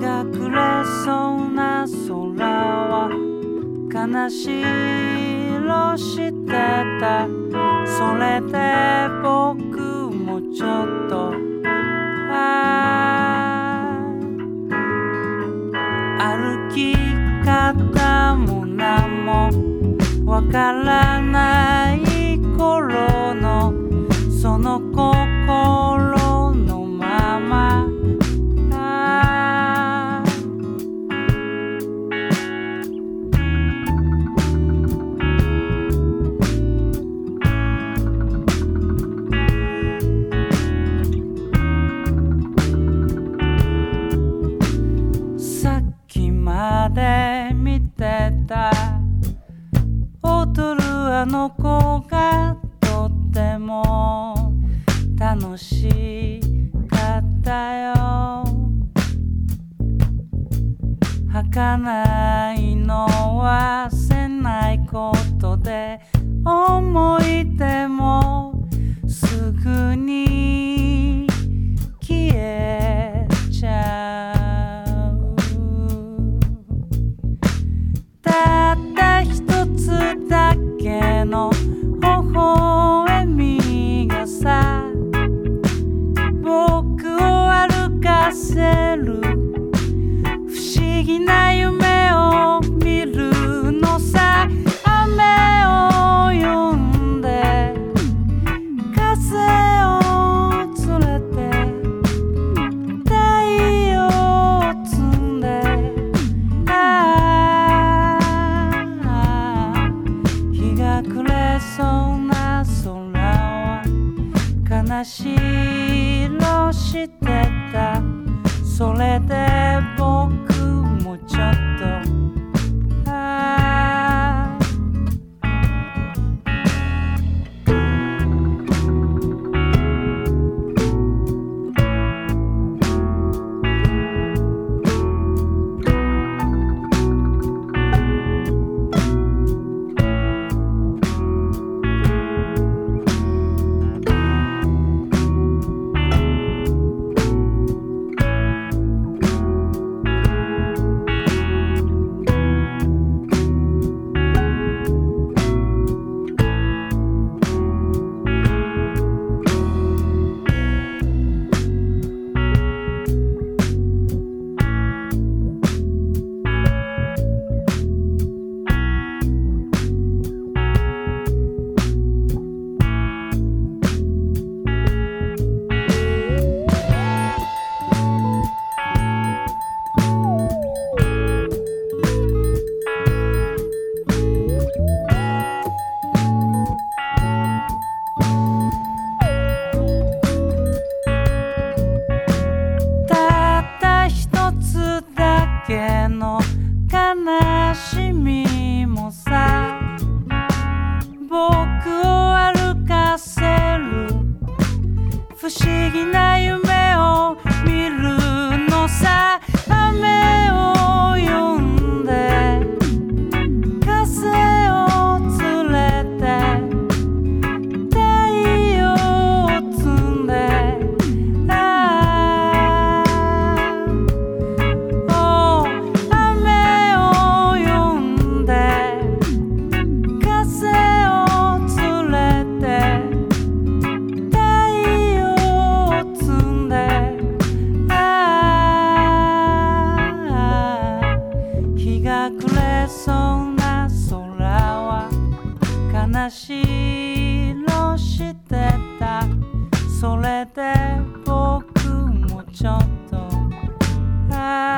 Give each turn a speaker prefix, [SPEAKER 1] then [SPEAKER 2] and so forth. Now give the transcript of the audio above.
[SPEAKER 1] が暮れそうな空は悲しい色してた。それで僕もちょっと歩き方も何もわからない。楽しかったよ。儚いのはせないことで思い出もせる。不思議な夢を見るのさ雨を呼んで風を連れて太陽を摘んでああ日が暮れそうな空は悲しいしてたそれで僕ずれそうな空は悲しい色してた。それで僕もちょっとああ